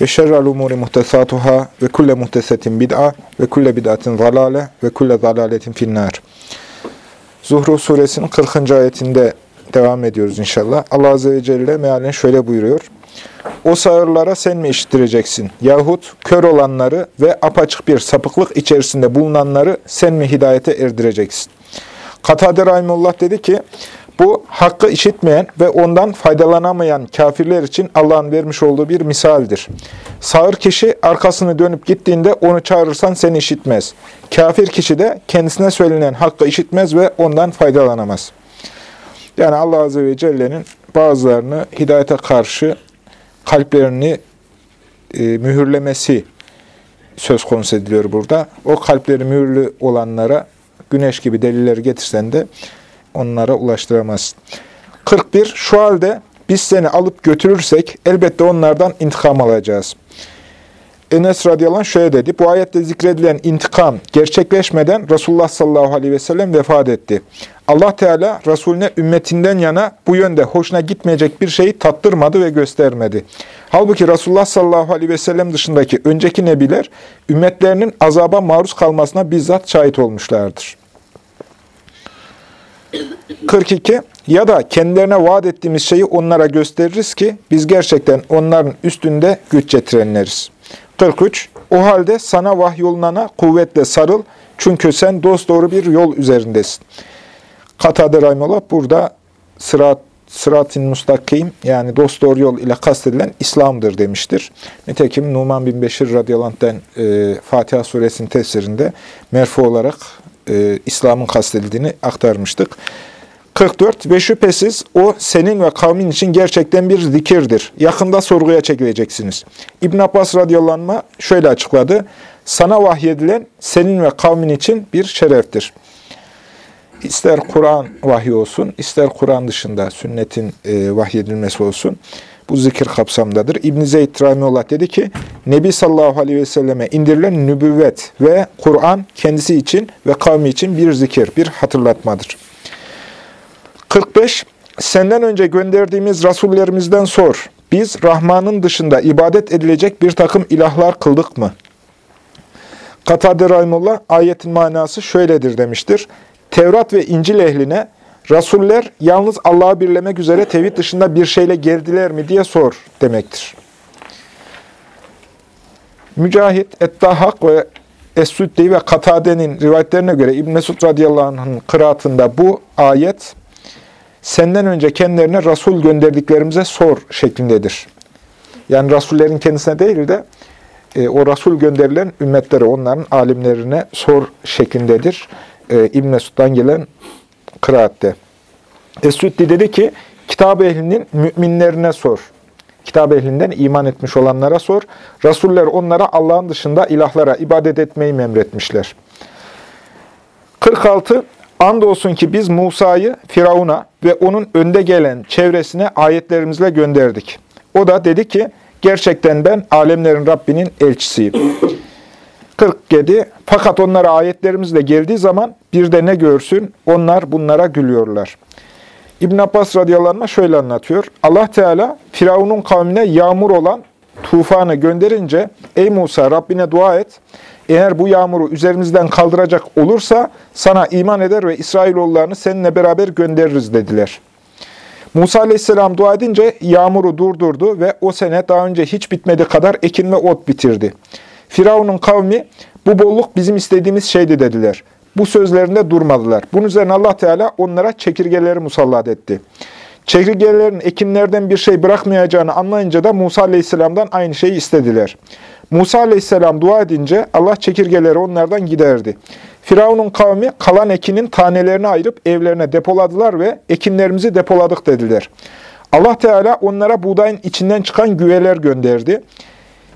ve şerrel umuri muhtesatuhâ ve kulle muhtesetin bid'a ve kulle bid'atin zalale ve kulle zalaletin finnâr. Zuhru suresinin 40. ayetinde devam ediyoruz inşallah. Allah Azze ve Celle mealen şöyle buyuruyor. O sağırlara sen mi işittireceksin? Yahut kör olanları ve apaçık bir sapıklık içerisinde bulunanları sen mi hidayete erdireceksin? Katade Rahimullah dedi ki, bu hakkı işitmeyen ve ondan faydalanamayan kafirler için Allah'ın vermiş olduğu bir misaldir. Sağır kişi arkasını dönüp gittiğinde onu çağırırsan seni işitmez. Kafir kişi de kendisine söylenen hakkı işitmez ve ondan faydalanamaz. Yani Allah Azze ve Celle'nin bazılarını hidayete karşı kalplerini e, mühürlemesi söz konusu ediliyor burada. O kalpleri mühürlü olanlara güneş gibi delilleri getirsen de onlara ulaştıramaz. 41. Şu halde biz seni alıp götürürsek elbette onlardan intikam alacağız. Enes radıyallahu anh şöyle dedi. Bu ayette zikredilen intikam gerçekleşmeden Resulullah sallallahu aleyhi ve sellem vefat etti. Allah Teala Resulüne ümmetinden yana bu yönde hoşuna gitmeyecek bir şeyi tattırmadı ve göstermedi. Halbuki Resulullah sallallahu aleyhi ve sellem dışındaki önceki nebiler ümmetlerinin azaba maruz kalmasına bizzat şahit olmuşlardır. 42. Ya da kendilerine vaat ettiğimiz şeyi onlara gösteririz ki biz gerçekten onların üstünde güç getirenleriz. 43. O halde sana vahyolunana kuvvetle sarıl çünkü sen dosdoğru bir yol üzerindesin. Katade Rahimullah burada sırat sırat-ı mustakim yani dosdoğru yol ile kastedilen İslam'dır demiştir. Nitekim Numan bin Beşir radıyallahu e, Fatiha suresinin tefsirinde merfu olarak e, İslam'ın kastedildiğini aktarmıştık. 44. Ve şüphesiz o senin ve kavmin için gerçekten bir zikirdir. Yakında sorguya çekileceksiniz. İbn Abbas radıyallahu şöyle açıkladı. Sana vahyedilen senin ve kavmin için bir şereftir. İster Kur'an vahyi olsun, ister Kur'an dışında sünnetin e, vahyedilmesi olsun. Bu zikir kapsamdadır. İbn-i Zeyd Rahimullah dedi ki, Nebi sallallahu aleyhi ve selleme indirilen nübüvvet ve Kur'an kendisi için ve kavmi için bir zikir, bir hatırlatmadır. 45. Senden önce gönderdiğimiz rasullerimizden sor. Biz Rahman'ın dışında ibadet edilecek bir takım ilahlar kıldık mı? Katade Rahimullah ayetin manası şöyledir demiştir. Tevrat ve İncil ehline Rasuller yalnız Allah'ı birlemek üzere tevhid dışında bir şeyle geldiler mi diye sor demektir. Mücahit, Ettahak ve Es-Süddi ve Katade'nin rivayetlerine göre İbn Mesud radıyallahu anh'ın kıraatında bu ayet senden önce kendilerine Resul gönderdiklerimize sor şeklindedir. Yani Rasullerin kendisine değil de e, o Resul gönderilen ümmetlere, onların alimlerine sor şeklindedir. E, İbn Mesud'dan gelen kıraatte. Es-Süddi dedi ki, kitap ehlinin müminlerine sor. Kitap ehlinden iman etmiş olanlara sor. Rasuller onlara Allah'ın dışında ilahlara ibadet etmeyi memretmişler. 46. Andolsun ki biz Musa'yı Firavun'a ve onun önde gelen çevresine ayetlerimizle gönderdik. O da dedi ki, gerçekten ben alemlerin Rabbinin elçisiyim. 47. Fakat onlara ayetlerimizle geldiği zaman bir de ne görsün? Onlar bunlara gülüyorlar. İbn Abbas radıyallahu anh şöyle anlatıyor. Allah Teala Firavun'un kavmine yağmur olan tufanı gönderince ey Musa Rabbine dua et. Eğer bu yağmuru üzerimizden kaldıracak olursa sana iman eder ve İsrailoğullarını seninle beraber göndeririz dediler. Musa aleyhisselam dua edince yağmuru durdurdu ve o sene daha önce hiç bitmedi kadar ekin ve ot bitirdi. Firavun'un kavmi bu bolluk bizim istediğimiz şeydi dediler. Bu sözlerinde durmadılar. Bunun üzerine Allah Teala onlara çekirgeleri musallat etti. Çekirgelerin ekinlerden bir şey bırakmayacağını anlayınca da Musa Aleyhisselam'dan aynı şeyi istediler. Musa Aleyhisselam dua edince Allah çekirgeleri onlardan giderdi. Firavun'un kavmi kalan ekinin tanelerini ayırıp evlerine depoladılar ve ekinlerimizi depoladık dediler. Allah Teala onlara buğdayın içinden çıkan güveler gönderdi.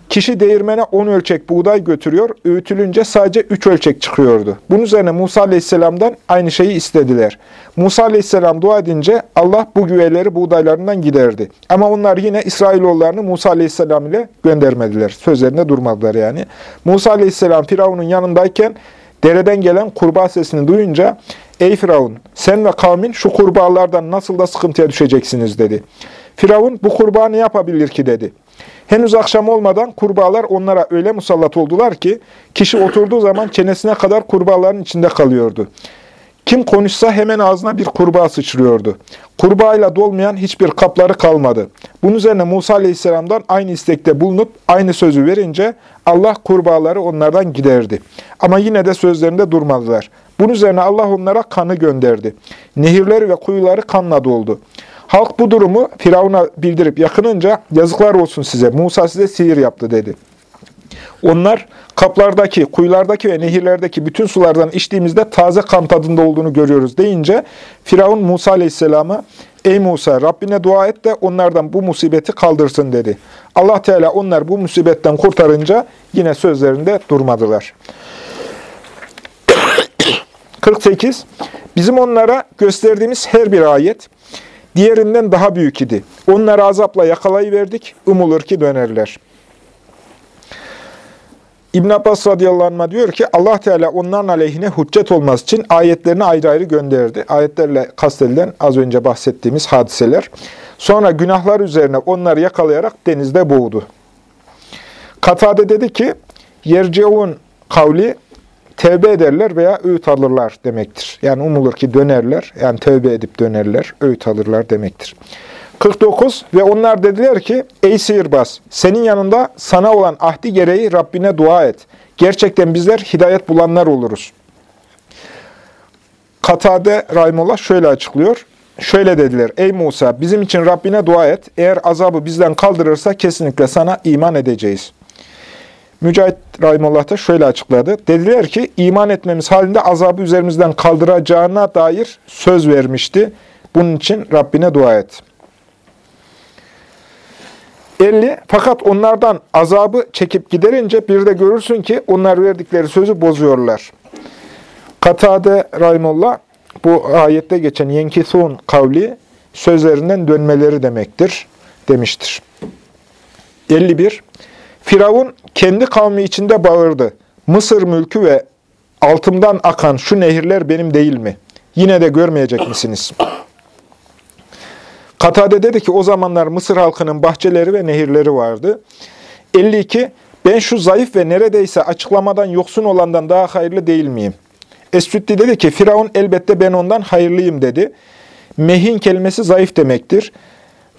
Kişi değirmene 10 ölçek buğday götürüyor, öğütülünce sadece 3 ölçek çıkıyordu. Bunun üzerine Musa Aleyhisselam'dan aynı şeyi istediler. Musa Aleyhisselam dua edince Allah bu güveleri buğdaylarından giderdi. Ama onlar yine İsrailoğullarını Musa Aleyhisselam ile göndermediler. Sözlerinde durmadılar yani. Musa Aleyhisselam Firavun'un yanındayken dereden gelen kurbağa sesini duyunca Ey Firavun sen ve kavmin şu kurbağalardan nasıl da sıkıntıya düşeceksiniz dedi. Firavun bu kurbağa ne yapabilir ki dedi. Henüz akşam olmadan kurbağalar onlara öyle musallat oldular ki kişi oturduğu zaman çenesine kadar kurbağaların içinde kalıyordu. Kim konuşsa hemen ağzına bir kurbağa sıçrıyordu. Kurbağayla dolmayan hiçbir kapları kalmadı. Bunun üzerine Musa Aleyhisselam'dan aynı istekte bulunup aynı sözü verince Allah kurbağaları onlardan giderdi. Ama yine de sözlerinde durmadılar. Bunun üzerine Allah onlara kanı gönderdi. Nehirleri ve kuyuları kanla doldu. Halk bu durumu Firavun'a bildirip yakınınca yazıklar olsun size, Musa size sihir yaptı dedi. Onlar kaplardaki, kuyulardaki ve nehirlerdeki bütün sulardan içtiğimizde taze kan tadında olduğunu görüyoruz deyince Firavun Musa Aleyhisselam'a Ey Musa Rabbine dua et de onlardan bu musibeti kaldırsın dedi. Allah Teala onlar bu musibetten kurtarınca yine sözlerinde durmadılar. 48. Bizim onlara gösterdiğimiz her bir ayet diğerinden daha büyük idi. Onları azapla yakalayıverdik, umulur ki dönerler. İbn Abbas radıyallahu anh diyor ki Allah Teala onların aleyhine hüccet olması için ayetlerini ayrı ayrı gönderdi. Ayetlerle kastedilen az önce bahsettiğimiz hadiseler. Sonra günahlar üzerine onları yakalayarak denizde boğdu. Katade dedi ki, yerceun kavli tevbe ederler veya öğüt alırlar demektir. Yani umulur ki dönerler, yani tevbe edip dönerler, öğüt alırlar demektir. 49 ve onlar dediler ki ey sihirbaz senin yanında sana olan ahdi gereği Rabbine dua et. Gerçekten bizler hidayet bulanlar oluruz. Katade Rahimullah şöyle açıklıyor. Şöyle dediler, ey Musa bizim için Rabbine dua et. Eğer azabı bizden kaldırırsa kesinlikle sana iman edeceğiz. Mücahit Rahimullah da şöyle açıkladı. Dediler ki iman etmemiz halinde azabı üzerimizden kaldıracağına dair söz vermişti. Bunun için Rabbine dua et. 50. Fakat onlardan azabı çekip giderince bir de görürsün ki onlar verdikleri sözü bozuyorlar. Katade Rahimullah bu ayette geçen yenkithun kavli sözlerinden dönmeleri demektir demiştir. 51. Firavun kendi kavmi içinde bağırdı. Mısır mülkü ve altımdan akan şu nehirler benim değil mi? Yine de görmeyecek misiniz? Katade dedi ki o zamanlar Mısır halkının bahçeleri ve nehirleri vardı. 52. Ben şu zayıf ve neredeyse açıklamadan yoksun olandan daha hayırlı değil miyim? Esüddi dedi ki Firavun elbette ben ondan hayırlıyım dedi. Mehin kelimesi zayıf demektir.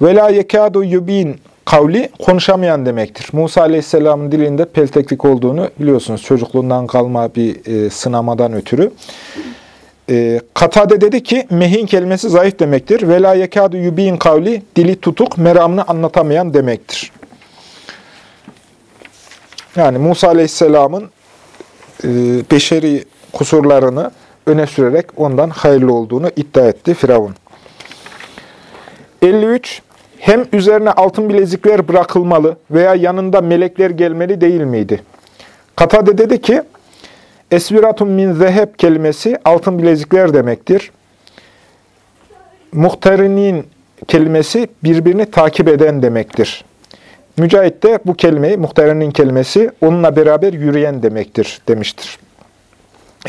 Vela yekadu yubin kavli konuşamayan demektir. Musa Aleyhisselam'ın dilinde pelteklik olduğunu biliyorsunuz. Çocukluğundan kalma bir e, sınamadan ötürü. E, Katade dedi ki mehin kelimesi zayıf demektir. Vela yekadu yubin kavli dili tutuk meramını anlatamayan demektir. Yani Musa Aleyhisselam'ın e, beşeri kusurlarını öne sürerek ondan hayırlı olduğunu iddia etti Firavun. 53. Hem üzerine altın bilezikler bırakılmalı veya yanında melekler gelmeli değil miydi? Katade dedi ki, Esviratun min zeheb kelimesi altın bilezikler demektir. Muhterinin kelimesi birbirini takip eden demektir. Mücahit de bu kelimeyi, muhterinin kelimesi onunla beraber yürüyen demektir demiştir.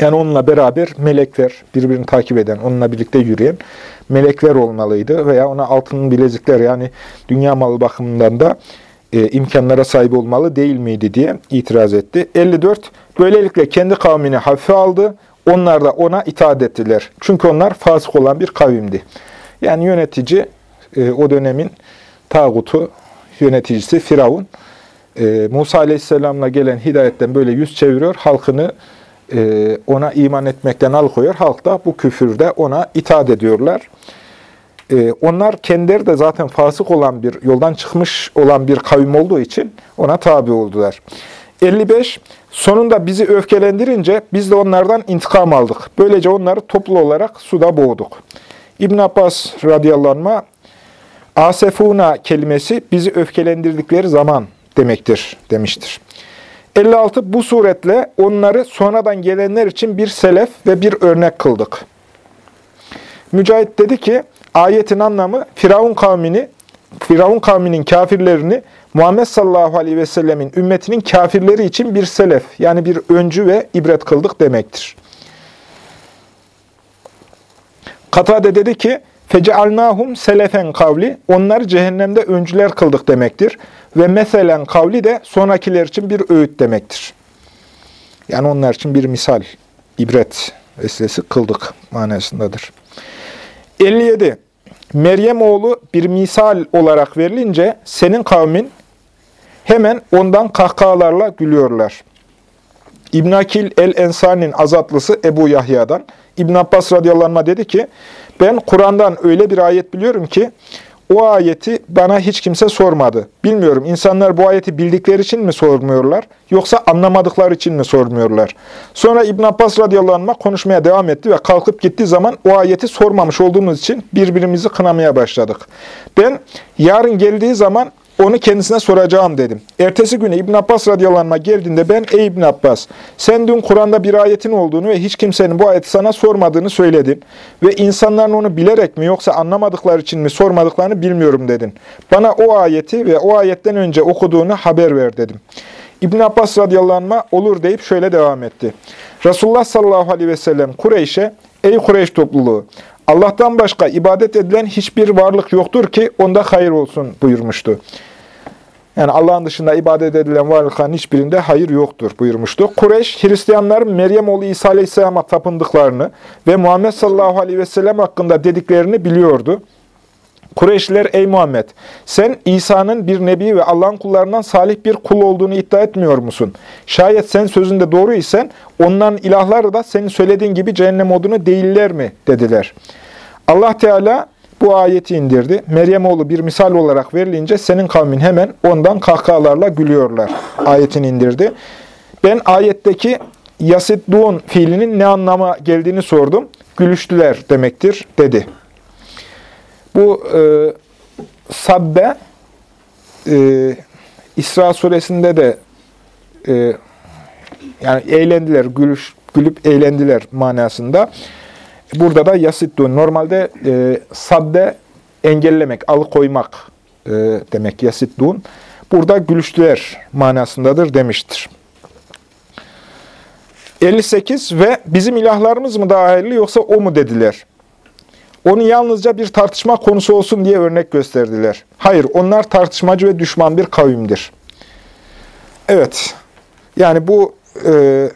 Yani onunla beraber melekler, birbirini takip eden, onunla birlikte yürüyen melekler olmalıydı veya ona altın bilezikler yani dünya malı bakımından da e, imkanlara sahip olmalı değil miydi diye itiraz etti. 54. Böylelikle kendi kavmini hafife aldı. Onlar da ona itaat ettiler. Çünkü onlar fasık olan bir kavimdi. Yani yönetici e, o dönemin tağutu, yöneticisi Firavun. E, Musa Aleyhisselam'la gelen hidayetten böyle yüz çeviriyor. Halkını ona iman etmekten alıkoyuyor. Halk da bu küfürde ona itaat ediyorlar. E, onlar kendileri de zaten fasık olan bir, yoldan çıkmış olan bir kavim olduğu için ona tabi oldular. 55. Sonunda bizi öfkelendirince biz de onlardan intikam aldık. Böylece onları toplu olarak suda boğduk. İbn Abbas radıyallahu Asefuna kelimesi bizi öfkelendirdikleri zaman demektir demiştir. 56. Bu suretle onları sonradan gelenler için bir selef ve bir örnek kıldık. Mücahit dedi ki, ayetin anlamı Firavun kavmini, Firavun kavminin kafirlerini Muhammed sallallahu aleyhi ve sellemin ümmetinin kafirleri için bir selef, yani bir öncü ve ibret kıldık demektir. Katade dedi ki, Fecealnahum selefen kavli, onları cehennemde öncüler kıldık demektir. Ve meselen kavli de sonrakiler için bir öğüt demektir. Yani onlar için bir misal, ibret vesilesi kıldık manasındadır. 57. Meryem oğlu bir misal olarak verilince senin kavmin hemen ondan kahkahalarla gülüyorlar. İbn Akil el-Ensari'nin azatlısı Ebu Yahya'dan İbn Abbas radıyallahu dedi ki ben Kur'an'dan öyle bir ayet biliyorum ki o ayeti bana hiç kimse sormadı. Bilmiyorum insanlar bu ayeti bildikleri için mi sormuyorlar yoksa anlamadıkları için mi sormuyorlar? Sonra İbn Abbas radıyallahu anh konuşmaya devam etti ve kalkıp gittiği zaman o ayeti sormamış olduğumuz için birbirimizi kınamaya başladık. Ben yarın geldiği zaman onu kendisine soracağım dedim. Ertesi günü İbn Abbas radıyallahu geldiğinde ben ey İbn Abbas sen dün Kur'an'da bir ayetin olduğunu ve hiç kimsenin bu ayeti sana sormadığını söyledin. Ve insanların onu bilerek mi yoksa anlamadıkları için mi sormadıklarını bilmiyorum dedin. Bana o ayeti ve o ayetten önce okuduğunu haber ver dedim. İbn Abbas radıyallahu olur deyip şöyle devam etti. Resulullah sallallahu aleyhi ve sellem Kureyş'e ey Kureyş topluluğu Allah'tan başka ibadet edilen hiçbir varlık yoktur ki onda hayır olsun buyurmuştu. Yani Allah'ın dışında ibadet edilen varlıkların hiçbirinde hayır yoktur buyurmuştu. Kureyş, Hristiyanların Meryem oğlu İsa Aleyhisselam'a tapındıklarını ve Muhammed sallallahu aleyhi ve sellem hakkında dediklerini biliyordu. Kureyşliler ey Muhammed sen İsa'nın bir nebi ve Allah'ın kullarından salih bir kul olduğunu iddia etmiyor musun? Şayet sen sözünde doğru isen onların ilahları da senin söylediğin gibi cehennem odunu değiller mi? dediler. Allah Teala bu ayeti indirdi. Meryem oğlu bir misal olarak verilince senin kavmin hemen ondan kahkahalarla gülüyorlar. Ayetini indirdi. Ben ayetteki yasidduğun fiilinin ne anlama geldiğini sordum. Gülüştüler demektir dedi. Bu e, sabbe e, İsra suresinde de e, yani eğlendiler, gülüş, gülüp eğlendiler manasında. Burada da yasiddun. Normalde e, sadde engellemek, alıkoymak e, demek yasiddun. Burada gülüştüler manasındadır demiştir. 58 ve bizim ilahlarımız mı daha hayırlı yoksa o mu dediler. Onu yalnızca bir tartışma konusu olsun diye örnek gösterdiler. Hayır, onlar tartışmacı ve düşman bir kavimdir. Evet, yani bu e,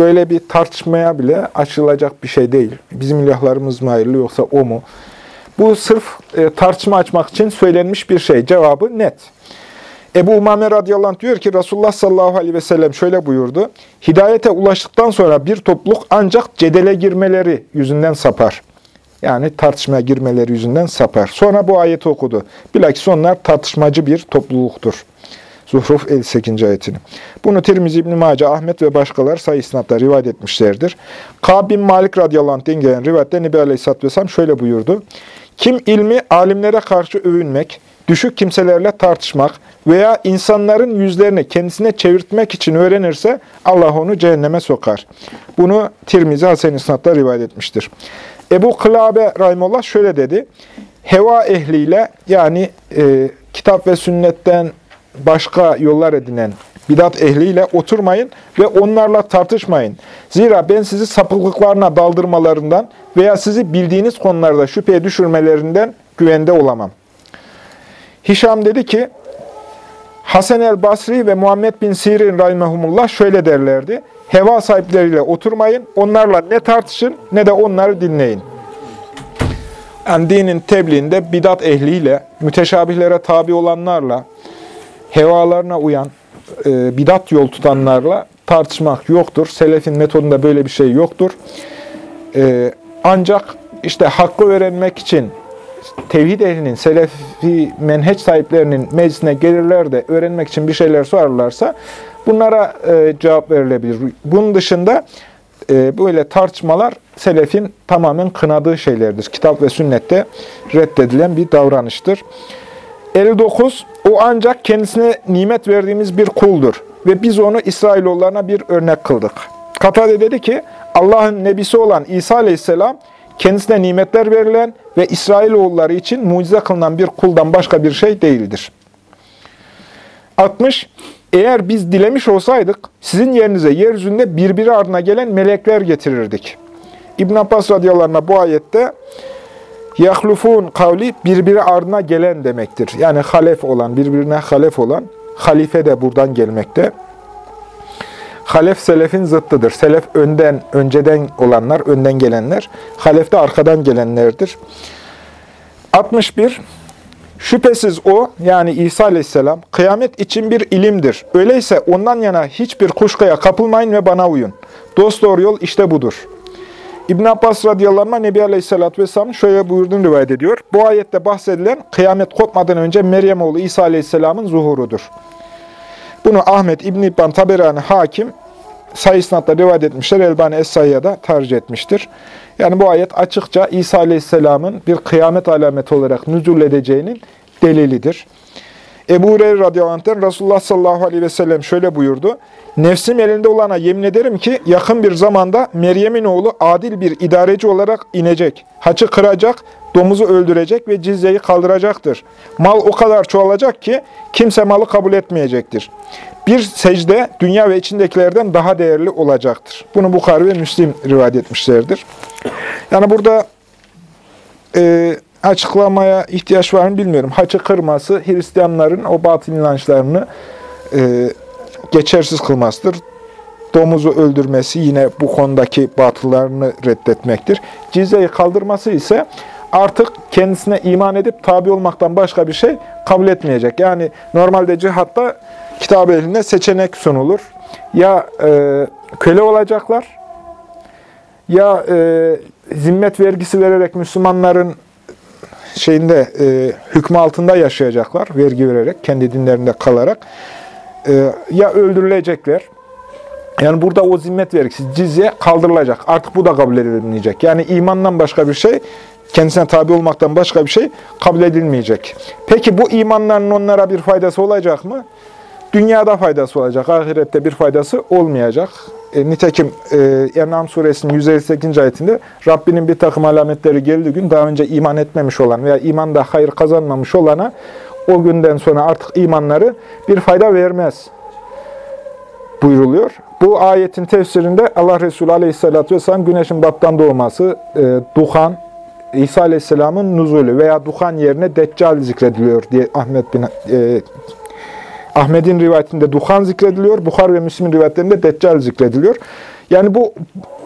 böyle bir tartışmaya bile açılacak bir şey değil. Bizim ilahlarımız mı hayırlı yoksa o mu? Bu sırf e, tartışma açmak için söylenmiş bir şey. Cevabı net. Ebu Umame radıyallahu anh diyor ki Resulullah sallallahu aleyhi ve sellem şöyle buyurdu. Hidayete ulaştıktan sonra bir topluluk ancak cedele girmeleri yüzünden sapar. Yani tartışmaya girmeleri yüzünden sapar. Sonra bu ayeti okudu. Bilakis onlar tartışmacı bir topluluktur. Zuhruf 58. ayetini. Bunu Tirmizi İbn-i Mace, Ahmet ve başkalar sayı isnatla rivayet etmişlerdir. Kab bin Malik radıyallahu anh'den gelen rivayette Nebi Aleyhisselatü Vesselam şöyle buyurdu. Kim ilmi alimlere karşı övünmek, düşük kimselerle tartışmak veya insanların yüzlerini kendisine çevirtmek için öğrenirse Allah onu cehenneme sokar. Bunu Tirmizi Hasen İsnat'ta rivayet etmiştir. Ebu Kılabe Rahimullah şöyle dedi. Heva ehliyle yani e, kitap ve sünnetten başka yollar edinen bidat ehliyle oturmayın ve onlarla tartışmayın. Zira ben sizi sapıklıklarına daldırmalarından veya sizi bildiğiniz konularda şüpheye düşürmelerinden güvende olamam. Hişam dedi ki, Hasan el Basri ve Muhammed bin Sirin rahimehumullah şöyle derlerdi. Heva sahipleriyle oturmayın, onlarla ne tartışın ne de onları dinleyin. Yani dinin tebliğinde bidat ehliyle, müteşabihlere tabi olanlarla, hevalarına uyan, e, bidat yol tutanlarla tartışmak yoktur. Selefin metodunda böyle bir şey yoktur. E, ancak işte hakkı öğrenmek için tevhid ehlinin, selefi menheç sahiplerinin meclisine gelirler de öğrenmek için bir şeyler sorarlarsa bunlara e, cevap verilebilir. Bunun dışında e, böyle tartışmalar selefin tamamen kınadığı şeylerdir. Kitap ve sünnette reddedilen bir davranıştır. 59. O ancak kendisine nimet verdiğimiz bir kuldur. Ve biz onu İsrailoğullarına bir örnek kıldık. Katade dedi ki, Allah'ın nebisi olan İsa aleyhisselam, kendisine nimetler verilen ve İsrailoğulları için mucize kılınan bir kuldan başka bir şey değildir. 60. Eğer biz dilemiş olsaydık, sizin yerinize yeryüzünde birbiri ardına gelen melekler getirirdik. İbn Abbas radıyallahu bu ayette yahlufun kavli birbiri ardına gelen demektir. Yani halef olan, birbirine halef olan, halife de buradan gelmekte. Halef selefin zıttıdır. Selef önden, önceden olanlar, önden gelenler. Halef de arkadan gelenlerdir. 61. Şüphesiz o, yani İsa aleyhisselam, kıyamet için bir ilimdir. Öyleyse ondan yana hiçbir kuşkuya kapılmayın ve bana uyun. Dost doğru yol işte budur. İbn Abbas radıyallahu anh Nebi Aleyhisselatü Vesselam'ın şöyle buyurduğunu rivayet ediyor. Bu ayette bahsedilen kıyamet kopmadan önce Meryem oğlu İsa Aleyhisselam'ın zuhurudur. Bunu Ahmet İbn İbban Taberani Hakim sayısınatla rivayet etmişler. Elbani Es-Sayya'da da tercih etmiştir. Yani bu ayet açıkça İsa Aleyhisselam'ın bir kıyamet alameti olarak nüzul edeceğinin delilidir. Ebu Hureyre radıyallahu anh'ten Resulullah sallallahu aleyhi ve sellem şöyle buyurdu. Nefsim elinde olana yemin ederim ki yakın bir zamanda Meryem'in oğlu adil bir idareci olarak inecek. Haçı kıracak, domuzu öldürecek ve cizyeyi kaldıracaktır. Mal o kadar çoğalacak ki kimse malı kabul etmeyecektir. Bir secde dünya ve içindekilerden daha değerli olacaktır. Bunu Bukhari ve Müslim rivayet etmişlerdir. Yani burada e, açıklamaya ihtiyaç var mı bilmiyorum. Haçı kırması Hristiyanların o batıl inançlarını e, geçersiz kılmasıdır. Domuzu öldürmesi yine bu konudaki batıllarını reddetmektir. Cizyeyi kaldırması ise artık kendisine iman edip tabi olmaktan başka bir şey kabul etmeyecek. Yani normalde cihatta kitab eline seçenek sunulur. Ya e, köle olacaklar, ya e, zimmet vergisi vererek Müslümanların şeyinde e, hükmü altında yaşayacaklar, vergi vererek, kendi dinlerinde kalarak e, ya öldürülecekler. Yani burada o zimmet vergisi, cizye kaldırılacak. Artık bu da kabul edilmeyecek. Yani imandan başka bir şey, kendisine tabi olmaktan başka bir şey kabul edilmeyecek. Peki bu imanların onlara bir faydası olacak mı? Dünyada faydası olacak, ahirette bir faydası olmayacak. E, nitekim e, En'am suresinin 158. ayetinde Rabbinin bir takım alametleri geldiği gün daha önce iman etmemiş olan veya imanda hayır kazanmamış olana o günden sonra artık imanları bir fayda vermez buyruluyor. Bu ayetin tefsirinde Allah Resulü Aleyhisselatü Vesselam güneşin battan doğması, e, duhan, İsa Aleyhisselam'ın nuzulü veya duhan yerine Deccal zikrediliyor diye Ahmet bin e, Ahmet'in rivayetinde duhan zikrediliyor, Bukhar ve Müslim'in rivayetlerinde Deccal zikrediliyor. Yani bu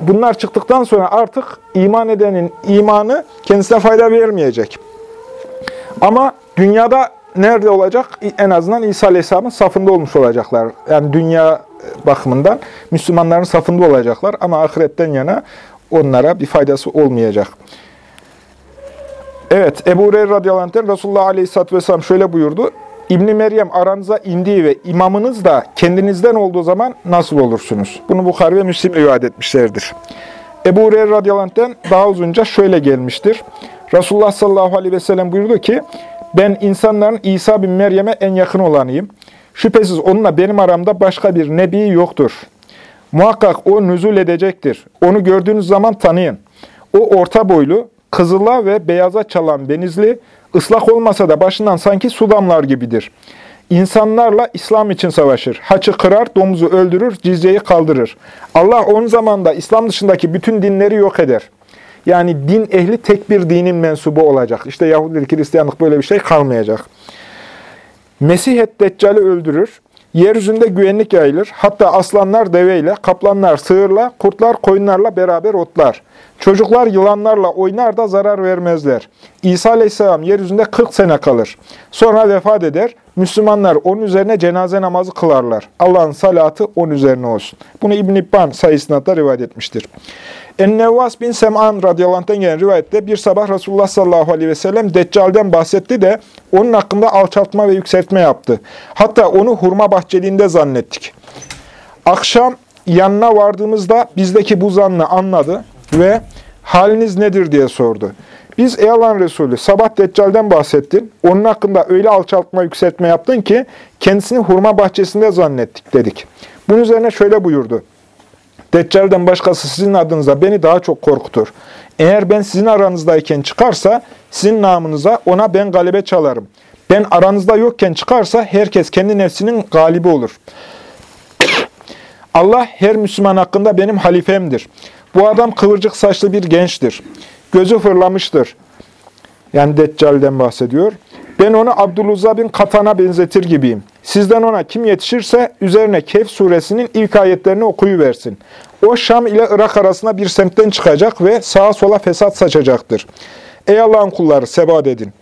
bunlar çıktıktan sonra artık iman edenin imanı kendisine fayda vermeyecek. Ama dünyada nerede olacak? En azından İsa Aleyhisselam'ın safında olmuş olacaklar. Yani dünya bakımından Müslümanların safında olacaklar ama ahiretten yana onlara bir faydası olmayacak. Evet, Ebu Hureyre radıyallahu anh'ten Resulullah aleyhisselatü vesselam şöyle buyurdu. İbni Meryem aranıza indiği ve imamınız da kendinizden olduğu zaman nasıl olursunuz? Bunu Bukhari ve Müslim rivayet etmişlerdir. Ebu Hureyre radıyallahu daha uzunca şöyle gelmiştir. Resulullah sallallahu aleyhi ve sellem buyurdu ki, ben insanların İsa bin Meryem'e en yakın olanıyım. Şüphesiz onunla benim aramda başka bir nebi yoktur. Muhakkak o nüzul edecektir. Onu gördüğünüz zaman tanıyın. O orta boylu, kızıla ve beyaza çalan benizli, ıslak olmasa da başından sanki su damlar gibidir. İnsanlarla İslam için savaşır. Haçı kırar, domuzu öldürür, cizyeyi kaldırır. Allah onun zamanında İslam dışındaki bütün dinleri yok eder. Yani din ehli tek bir dinin mensubu olacak. İşte Yahudilik, Hristiyanlık böyle bir şey kalmayacak. Mesih et Deccal'i öldürür. Yeryüzünde güvenlik yayılır. Hatta aslanlar deveyle, kaplanlar sığırla, kurtlar koyunlarla beraber otlar. Çocuklar yılanlarla oynar da zarar vermezler. İsa aleyhisselam yeryüzünde 40 sene kalır. Sonra vefat eder. Müslümanlar onun üzerine cenaze namazı kılarlar. Allah'ın salatı onun üzerine olsun. Bunu İbn-i İbban sayısında rivayet etmiştir. Ennevvas bin Sem'an radıyallahu anh'tan gelen rivayette bir sabah Resulullah sallallahu aleyhi ve sellem Deccal'den bahsetti de onun hakkında alçaltma ve yükseltme yaptı. Hatta onu hurma bahçeliğinde zannettik. Akşam yanına vardığımızda bizdeki bu zannı anladı ve haliniz nedir diye sordu. Biz ey Allah'ın Resulü sabah Deccal'den bahsettin. Onun hakkında öyle alçaltma yükseltme yaptın ki kendisini hurma bahçesinde zannettik dedik. Bunun üzerine şöyle buyurdu. Deccal'den başkası sizin adınıza beni daha çok korkutur. Eğer ben sizin aranızdayken çıkarsa sizin namınıza ona ben galebe çalarım. Ben aranızda yokken çıkarsa herkes kendi nefsinin galibi olur. Allah her Müslüman hakkında benim halifemdir. Bu adam kıvırcık saçlı bir gençtir. Gözü fırlamıştır. Yani Deccal'den bahsediyor. Ben onu Abdüluzza bin Katan'a benzetir gibiyim. Sizden ona kim yetişirse üzerine Kehf suresinin ilk ayetlerini okuyuversin. O Şam ile Irak arasında bir semtten çıkacak ve sağa sola fesat saçacaktır. Ey Allah'ın kulları sebat edin.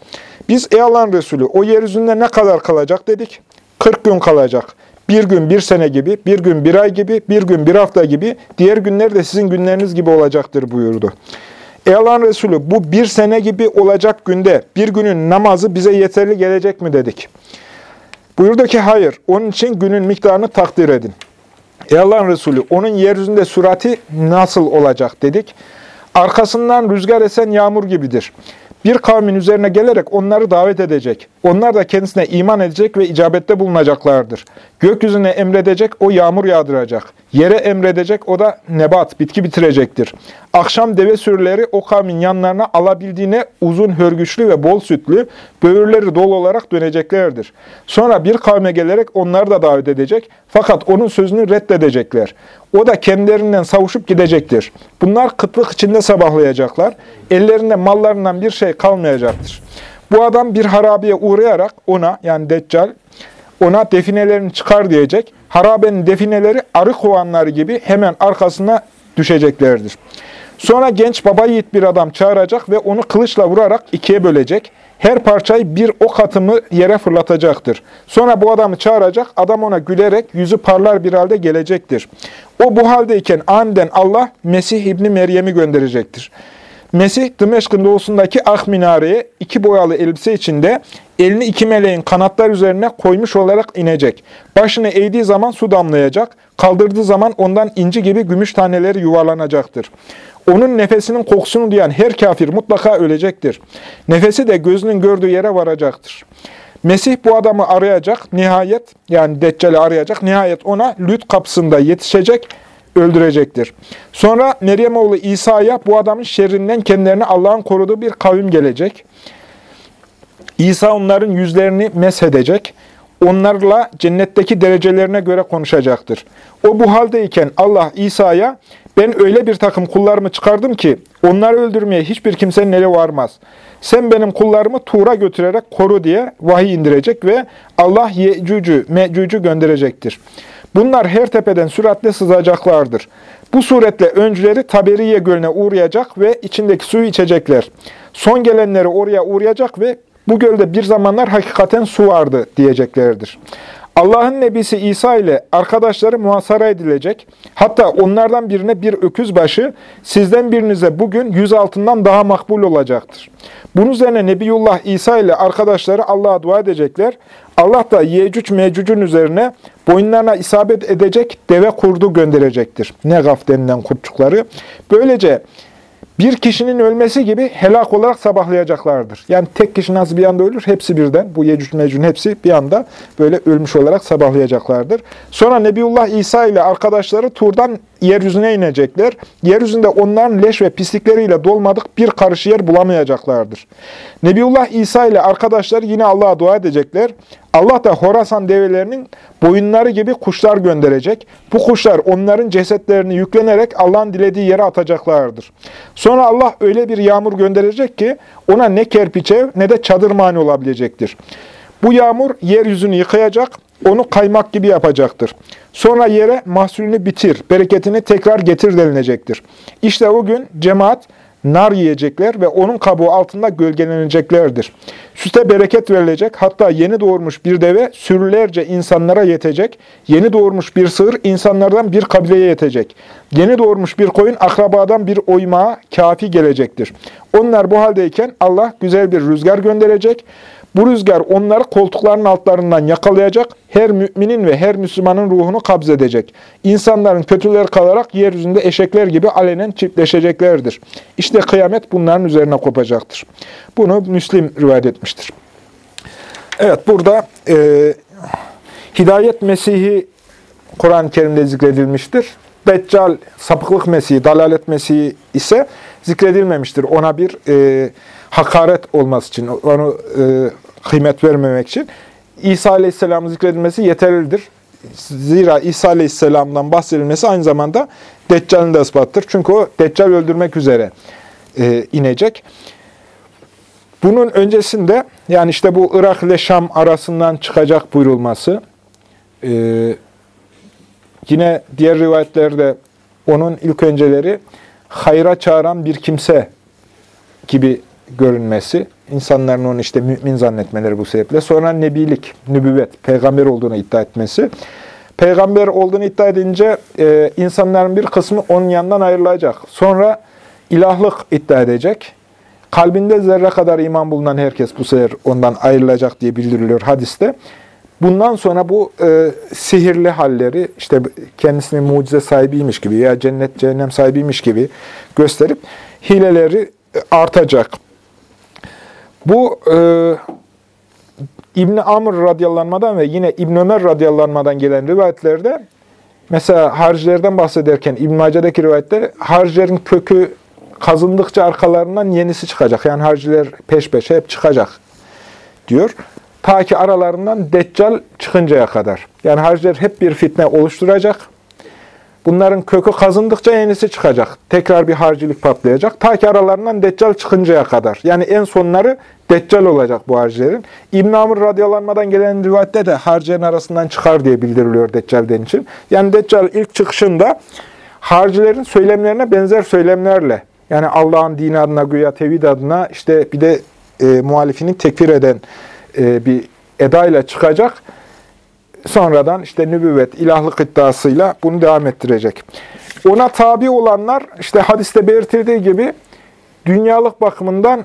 Biz ey Allah'ın Resulü o yeryüzünde ne kadar kalacak dedik? 40 gün kalacak. Bir gün bir sene gibi, bir gün bir ay gibi, bir gün bir hafta gibi, diğer günler de sizin günleriniz gibi olacaktır buyurdu. Ey Allah'ın Resulü bu bir sene gibi olacak günde bir günün namazı bize yeterli gelecek mi dedik. Buyurdu ki hayır, onun için günün miktarını takdir edin. Ey Allah'ın Resulü onun yeryüzünde surati nasıl olacak dedik. Arkasından rüzgar esen yağmur gibidir. Bir kavmin üzerine gelerek onları davet edecek. Onlar da kendisine iman edecek ve icabette bulunacaklardır. Gökyüzüne emredecek, o yağmur yağdıracak. Yere emredecek, o da nebat, bitki bitirecektir. Akşam deve sürüleri o kavmin yanlarına alabildiğine uzun, hörgüçlü ve bol sütlü, böğürleri dolu olarak döneceklerdir. Sonra bir kavme gelerek onları da davet edecek, fakat onun sözünü reddedecekler. O da kendilerinden savuşup gidecektir. Bunlar kıtlık içinde sabahlayacaklar. Ellerinde mallarından bir şey kalmayacaktır. Bu adam bir harabeye uğrayarak ona yani Deccal ona definelerini çıkar diyecek. Harabenin defineleri arı kovanları gibi hemen arkasına düşeceklerdir. Sonra genç baba yiğit bir adam çağıracak ve onu kılıçla vurarak ikiye bölecek. Her parçayı bir ok atımı yere fırlatacaktır. Sonra bu adamı çağıracak, adam ona gülerek yüzü parlar bir halde gelecektir. O bu haldeyken aniden Allah Mesih İbni Meryem'i gönderecektir. Mesih, Dımeşk'ın doğusundaki Ah Minare'ye iki boyalı elbise içinde elini iki meleğin kanatlar üzerine koymuş olarak inecek. Başını eğdiği zaman su damlayacak, kaldırdığı zaman ondan inci gibi gümüş taneleri yuvarlanacaktır. Onun nefesinin kokusunu duyan her kafir mutlaka ölecektir. Nefesi de gözünün gördüğü yere varacaktır. Mesih bu adamı arayacak, nihayet yani Deccal'i arayacak, nihayet ona Lüt kapısında yetişecek, öldürecektir. Sonra Meryem oğlu İsa'ya bu adamın şerrinden kendilerini Allah'ın koruduğu bir kavim gelecek. İsa onların yüzlerini meshedecek. Onlarla cennetteki derecelerine göre konuşacaktır. O bu haldeyken Allah İsa'ya ben öyle bir takım kullarımı çıkardım ki onları öldürmeye hiçbir kimsenin eli varmaz. Sen benim kullarımı Tur'a götürerek koru diye vahiy indirecek ve Allah Yecücü, Mecücü gönderecektir. Bunlar her tepeden süratle sızacaklardır. Bu suretle öncüleri Taberiye Gölü'ne uğrayacak ve içindeki suyu içecekler. Son gelenleri oraya uğrayacak ve bu gölde bir zamanlar hakikaten su vardı diyeceklerdir. Allah'ın Nebisi İsa ile arkadaşları muhasara edilecek. Hatta onlardan birine bir öküz başı, sizden birinize bugün yüz altından daha makbul olacaktır. Bunun üzerine Nebiyullah İsa ile arkadaşları Allah'a dua edecekler. Allah da Yecüc Mecüc'ün üzerine boyunlarına isabet edecek deve kurdu gönderecektir. Negaf denilen kurtçukları. Böylece bir kişinin ölmesi gibi helak olarak sabahlayacaklardır. Yani tek kişi nasıl bir anda ölür? Hepsi birden. Bu Yecüc Mecüc'ün hepsi bir anda böyle ölmüş olarak sabahlayacaklardır. Sonra Nebiullah İsa ile arkadaşları Tur'dan yeryüzüne inecekler. Yeryüzünde onların leş ve pislikleriyle dolmadık bir karış yer bulamayacaklardır. Nebiullah İsa ile arkadaşlar yine Allah'a dua edecekler. Allah da Horasan develerinin boyunları gibi kuşlar gönderecek. Bu kuşlar onların cesetlerini yüklenerek Allah'ın dilediği yere atacaklardır. Sonra Allah öyle bir yağmur gönderecek ki ona ne kerpiçe ne de çadır mani olabilecektir. Bu yağmur yeryüzünü yıkayacak, onu kaymak gibi yapacaktır. Sonra yere mahsulünü bitir, bereketini tekrar getir denilecektir. İşte o gün cemaat nar yiyecekler ve onun kabuğu altında gölgeleneceklerdir. Süte bereket verilecek, hatta yeni doğurmuş bir deve sürülerce insanlara yetecek, yeni doğurmuş bir sığır insanlardan bir kabileye yetecek, yeni doğurmuş bir koyun akrabadan bir oymağa kafi gelecektir. Onlar bu haldeyken Allah güzel bir rüzgar gönderecek, Bu rüzgar onları koltuklarının altlarından yakalayacak, her müminin ve her Müslümanın ruhunu kabzedecek. İnsanların kötüler kalarak yeryüzünde eşekler gibi alenen çiftleşeceklerdir. İşte kıyamet bunların üzerine kopacaktır. Bunu Müslim rivayet etmiştir. Evet, burada e, Hidayet Mesih'i Kur'an-ı Kerim'de zikredilmiştir. Deccal, sapıklık Mesih'i, dalalet Mesih'i ise zikredilmemiştir. Ona bir e, hakaret olması için, onu e, kıymet vermemek için. İsa Aleyhisselam'ın zikredilmesi yeterlidir. Zira İsa Aleyhisselam'dan bahsedilmesi aynı zamanda Deccal'ın da ispattır. Çünkü o Deccal öldürmek üzere e, inecek. Bunun öncesinde yani işte bu Irak ile Şam arasından çıkacak buyurulması, e, yine diğer rivayetlerde onun ilk önceleri hayra çağıran bir kimse gibi görünmesi, insanların onu işte mümin zannetmeleri bu sebeple. Sonra nebilik, nübüvvet, peygamber olduğunu iddia etmesi. Peygamber olduğunu iddia edince e, insanların bir kısmı onun yanından ayrılacak. Sonra ilahlık iddia edecek. Kalbinde zerre kadar iman bulunan herkes bu sefer ondan ayrılacak diye bildiriliyor hadiste. Bundan sonra bu e, sihirli halleri işte kendisini mucize sahibiymiş gibi ya cennet cehennem sahibiymiş gibi gösterip hileleri artacak. Bu e, İbni Amr radyalanmadan ve yine İbn Ömer radyalanmadan gelen rivayetlerde mesela harcilerden bahsederken İbn Mace'deki rivayette harcilerin kökü kazındıkça arkalarından yenisi çıkacak. Yani harciler peş peşe hep çıkacak diyor. Ta ki aralarından deccal çıkıncaya kadar. Yani harciler hep bir fitne oluşturacak. Bunların kökü kazındıkça yenisi çıkacak. Tekrar bir harcilik patlayacak. Ta ki aralarından deccal çıkıncaya kadar. Yani en sonları deccal olacak bu harcilerin. İbn-i Amr radyalanmadan gelen rivayette de harcilerin arasından çıkar diye bildiriliyor deccalden için. Yani deccal ilk çıkışında harcilerin söylemlerine benzer söylemlerle yani Allah'ın dini adına, güya tevhid adına işte bir de e, muhalifini tekfir eden e, bir edayla çıkacak. Sonradan işte nübüvvet, ilahlık iddiasıyla bunu devam ettirecek. Ona tabi olanlar işte hadiste belirtildiği gibi dünyalık bakımından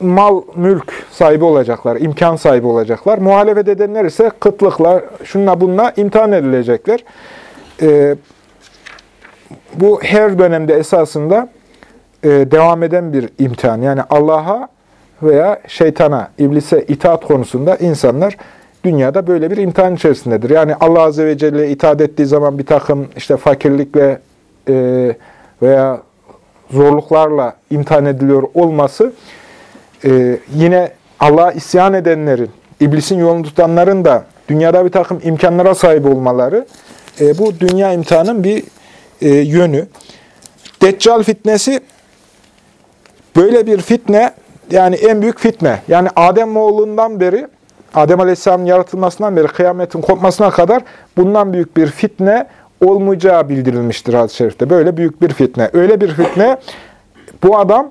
mal, mülk sahibi olacaklar, imkan sahibi olacaklar. Muhalefet edenler ise kıtlıkla, şunla bununla imtihan edilecekler. Ee, bu her dönemde esasında e, devam eden bir imtihan. Yani Allah'a veya şeytana, iblise itaat konusunda insanlar dünyada böyle bir imtihan içerisindedir. Yani Allah Azze ve Celle itaat ettiği zaman bir takım işte fakirlikle e, veya zorluklarla imtihan ediliyor olması e, yine Allah'a isyan edenlerin, iblisin yolunu tutanların da dünyada bir takım imkanlara sahip olmaları e, bu dünya imtihanın bir e, yönü. Deccal fitnesi böyle bir fitne yani en büyük fitne. Yani Adem oğlundan beri Adem Aleyhisselam'ın yaratılmasından beri kıyametin kopmasına kadar bundan büyük bir fitne olmayacağı bildirilmiştir hadis-i şerifte. Böyle büyük bir fitne. Öyle bir fitne bu adam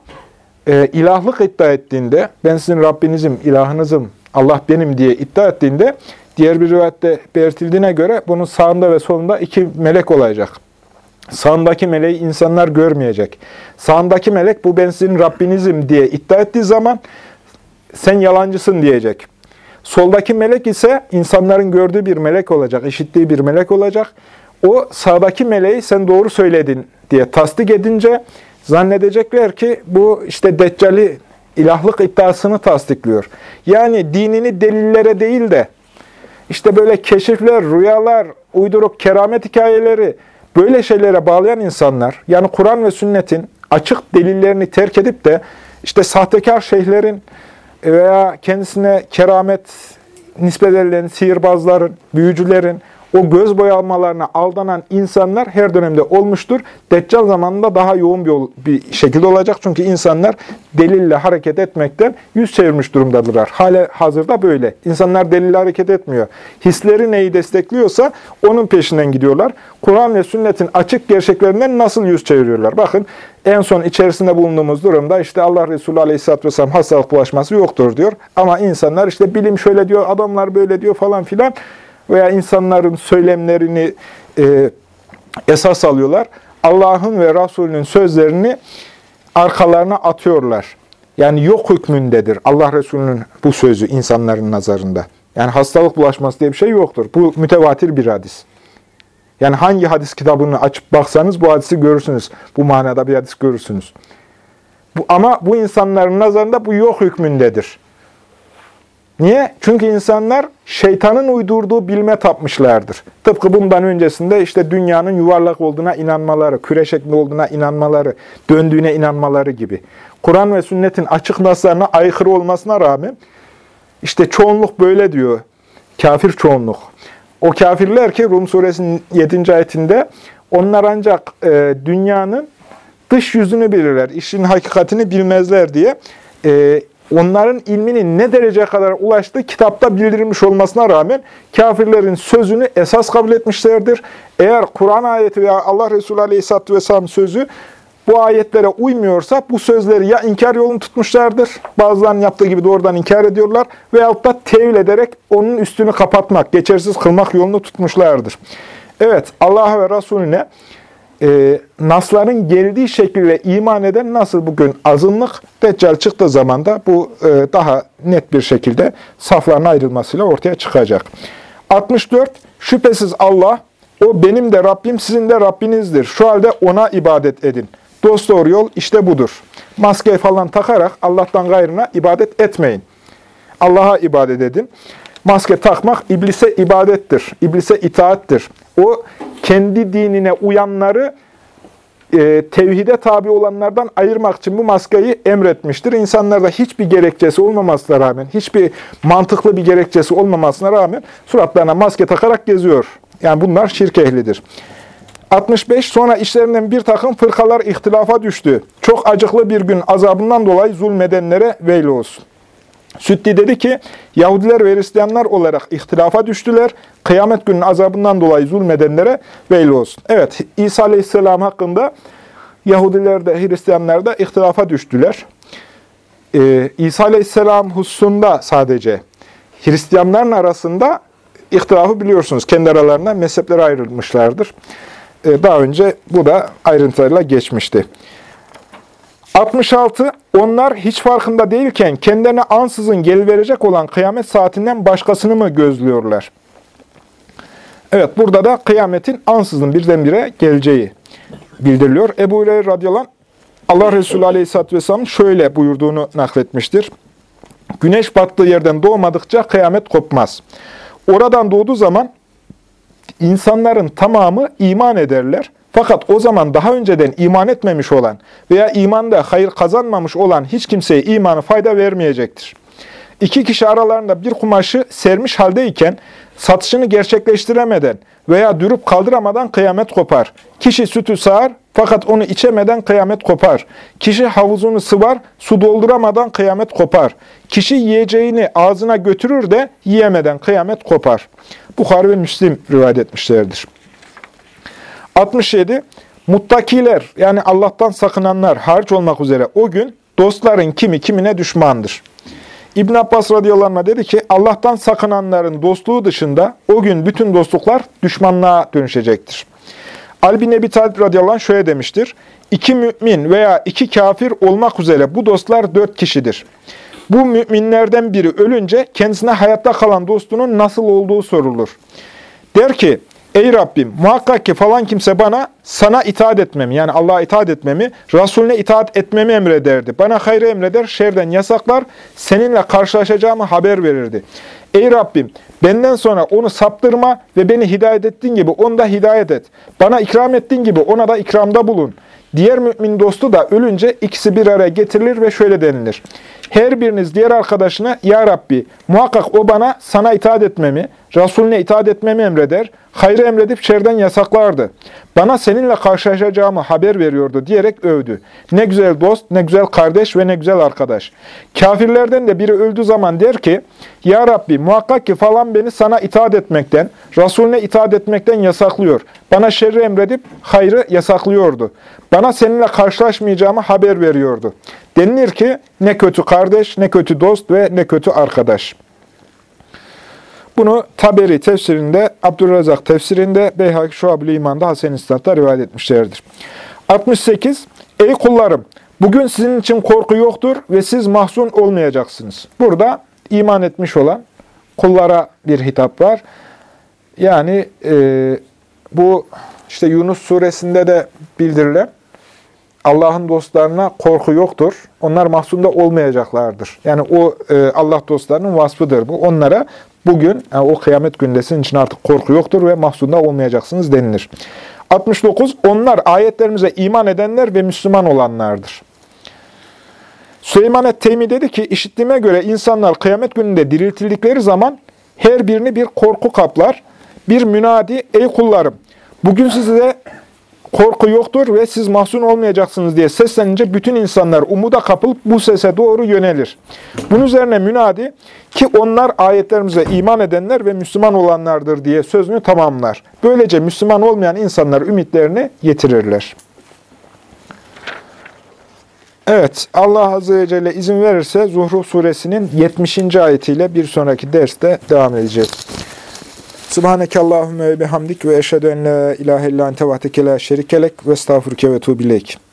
e, ilahlık iddia ettiğinde, ben sizin Rabbinizim, ilahınızım, Allah benim diye iddia ettiğinde, diğer bir rivayette belirtildiğine göre bunun sağında ve solunda iki melek olacak. Sağındaki meleği insanlar görmeyecek. Sağındaki melek bu ben sizin Rabbinizim diye iddia ettiği zaman sen yalancısın diyecek. Soldaki melek ise insanların gördüğü bir melek olacak, işittiği bir melek olacak. O sağdaki meleği sen doğru söyledin diye tasdik edince zannedecekler ki bu işte Deccali ilahlık iddiasını tasdikliyor. Yani dinini delillere değil de işte böyle keşifler, rüyalar, uyduruk keramet hikayeleri böyle şeylere bağlayan insanlar yani Kur'an ve sünnetin açık delillerini terk edip de işte sahtekar şeyhlerin veya kendisine keramet nispet edilen sihirbazların, büyücülerin, o göz boyalmalarına aldanan insanlar her dönemde olmuştur. Deccal zamanında daha yoğun bir, bir şekilde olacak. Çünkü insanlar delille hareket etmekten yüz çevirmiş durumdadırlar. Hale hazırda böyle. İnsanlar delille hareket etmiyor. Hisleri neyi destekliyorsa onun peşinden gidiyorlar. Kur'an ve sünnetin açık gerçeklerinden nasıl yüz çeviriyorlar? Bakın en son içerisinde bulunduğumuz durumda işte Allah Resulü Aleyhisselatü Vesselam hastalık bulaşması yoktur diyor. Ama insanlar işte bilim şöyle diyor, adamlar böyle diyor falan filan veya insanların söylemlerini e, esas alıyorlar. Allah'ın ve Resulünün sözlerini arkalarına atıyorlar. Yani yok hükmündedir Allah Resulü'nün bu sözü insanların nazarında. Yani hastalık bulaşması diye bir şey yoktur. Bu mütevatir bir hadis. Yani hangi hadis kitabını açıp baksanız bu hadisi görürsünüz. Bu manada bir hadis görürsünüz. Bu, ama bu insanların nazarında bu yok hükmündedir. Niye? Çünkü insanlar şeytanın uydurduğu bilme tapmışlardır. Tıpkı bundan öncesinde işte dünyanın yuvarlak olduğuna inanmaları, küre şeklinde olduğuna inanmaları, döndüğüne inanmaları gibi. Kur'an ve sünnetin açık naslarına aykırı olmasına rağmen işte çoğunluk böyle diyor. Kafir çoğunluk. O kafirler ki Rum suresinin 7. ayetinde onlar ancak e, dünyanın dış yüzünü bilirler, işin hakikatini bilmezler diye e, onların ilminin ne dereceye kadar ulaştığı kitapta bildirilmiş olmasına rağmen kafirlerin sözünü esas kabul etmişlerdir. Eğer Kur'an ayeti veya Allah Resulü Aleyhisselatü Vesselam sözü bu ayetlere uymuyorsa bu sözleri ya inkar yolunu tutmuşlardır, bazılarının yaptığı gibi doğrudan inkar ediyorlar veyahut da tevil ederek onun üstünü kapatmak, geçersiz kılmak yolunu tutmuşlardır. Evet, Allah'a ve Resulüne e, nasların geldiği şekilde iman eden nasıl bugün azınlık, Deccal çıktığı zaman da bu e, daha net bir şekilde safların ayrılmasıyla ortaya çıkacak. 64. Şüphesiz Allah, o benim de Rabbim, sizin de Rabbinizdir. Şu halde ona ibadet edin. Dost doğru yol işte budur. Maske falan takarak Allah'tan gayrına ibadet etmeyin. Allah'a ibadet edin. Maske takmak iblise ibadettir. İblise itaattir. O kendi dinine uyanları e, tevhide tabi olanlardan ayırmak için bu maskeyi emretmiştir. İnsanlarda hiçbir gerekçesi olmamasına rağmen, hiçbir mantıklı bir gerekçesi olmamasına rağmen suratlarına maske takarak geziyor. Yani bunlar şirk ehlidir. 65. Sonra işlerinden bir takım fırkalar ihtilafa düştü. Çok acıklı bir gün azabından dolayı zulmedenlere veil olsun. Sütti dedi ki, Yahudiler ve Hristiyanlar olarak ihtilafa düştüler. Kıyamet günün azabından dolayı zulmedenlere veil olsun. Evet, İsa Aleyhisselam hakkında Yahudiler de Hristiyanlar da ihtilafa düştüler. Ee, İsa Aleyhisselam hususunda sadece Hristiyanların arasında ihtilafı biliyorsunuz. Kendi aralarında mezheplere ayrılmışlardır. Ee, daha önce bu da ayrıntılarıyla geçmişti. 66. Onlar hiç farkında değilken kendilerine ansızın geliverecek olan kıyamet saatinden başkasını mı gözlüyorlar? Evet, burada da kıyametin ansızın birdenbire geleceği bildiriliyor. Ebu Hureyre radıyallahu Allah Resulü aleyhisselatü vesselam şöyle buyurduğunu nakletmiştir. Güneş battığı yerden doğmadıkça kıyamet kopmaz. Oradan doğduğu zaman insanların tamamı iman ederler. Fakat o zaman daha önceden iman etmemiş olan veya imanda hayır kazanmamış olan hiç kimseye imanı fayda vermeyecektir. İki kişi aralarında bir kumaşı sermiş haldeyken satışını gerçekleştiremeden veya dürüp kaldıramadan kıyamet kopar. Kişi sütü sağar fakat onu içemeden kıyamet kopar. Kişi havuzunu sıvar, su dolduramadan kıyamet kopar. Kişi yiyeceğini ağzına götürür de yiyemeden kıyamet kopar. Bukhari ve Müslim rivayet etmişlerdir. 67. Muttakiler yani Allah'tan sakınanlar harç olmak üzere o gün dostların kimi kimine düşmandır. İbn Abbas radıyallahu dedi ki Allah'tan sakınanların dostluğu dışında o gün bütün dostluklar düşmanlığa dönüşecektir. Ali bin Ebi Talib radıyallahu şöyle demiştir. İki mümin veya iki kafir olmak üzere bu dostlar dört kişidir. Bu müminlerden biri ölünce kendisine hayatta kalan dostunun nasıl olduğu sorulur. Der ki Ey Rabbim muhakkak ki falan kimse bana sana itaat etmemi yani Allah'a itaat etmemi, Resulüne itaat etmemi emrederdi. Bana hayrı emreder, şerden yasaklar, seninle karşılaşacağımı haber verirdi. Ey Rabbim benden sonra onu saptırma ve beni hidayet ettiğin gibi onu da hidayet et. Bana ikram ettiğin gibi ona da ikramda bulun. Diğer mümin dostu da ölünce ikisi bir araya getirilir ve şöyle denilir. Her biriniz diğer arkadaşına Ya Rabbi muhakkak o bana sana itaat etmemi, Resulüne itaat etmemi emreder, hayrı emredip şerden yasaklardı. Bana seninle karşılaşacağımı haber veriyordu diyerek övdü. Ne güzel dost, ne güzel kardeş ve ne güzel arkadaş. Kafirlerden de biri öldüğü zaman der ki, Ya Rabbi muhakkak ki falan beni sana itaat etmekten, Resulüne itaat etmekten yasaklıyor. Bana şerri emredip hayrı yasaklıyordu. Bana seninle karşılaşmayacağımı haber veriyordu. Denilir ki ne kötü kardeş, ne kötü dost ve ne kötü arkadaş. Bunu Taberi tefsirinde, Abdurrazak tefsirinde, Beyhak Şuab-ı İman'da Hasen İstat'ta rivayet etmişlerdir. 68. Ey kullarım! Bugün sizin için korku yoktur ve siz mahzun olmayacaksınız. Burada iman etmiş olan kullara bir hitap var. Yani e, bu işte Yunus suresinde de bildirilen Allah'ın dostlarına korku yoktur. Onlar mahzunda olmayacaklardır. Yani o e, Allah dostlarının vasfıdır bu. Onlara bugün yani o kıyamet günde için artık korku yoktur ve mahzunda olmayacaksınız denilir. 69. Onlar ayetlerimize iman edenler ve Müslüman olanlardır. Süleyman et-Teymi dedi ki, işittiğime göre insanlar kıyamet gününde diriltildikleri zaman her birini bir korku kaplar. Bir münadi, ey kullarım, bugün size korku yoktur ve siz mahzun olmayacaksınız diye seslenince bütün insanlar umuda kapılıp bu sese doğru yönelir. Bunun üzerine münadi ki onlar ayetlerimize iman edenler ve Müslüman olanlardır diye sözünü tamamlar. Böylece Müslüman olmayan insanlar ümitlerini yitirirler. Evet, Allah Azze ve Celle izin verirse Zuhruf suresinin 70. ayetiyle bir sonraki derste devam edeceğiz. Subhaneke Allahümme ve bihamdik ve eşhedü en la ilahe illa ente la şerikelek ve estağfurke ve tuğbileyk.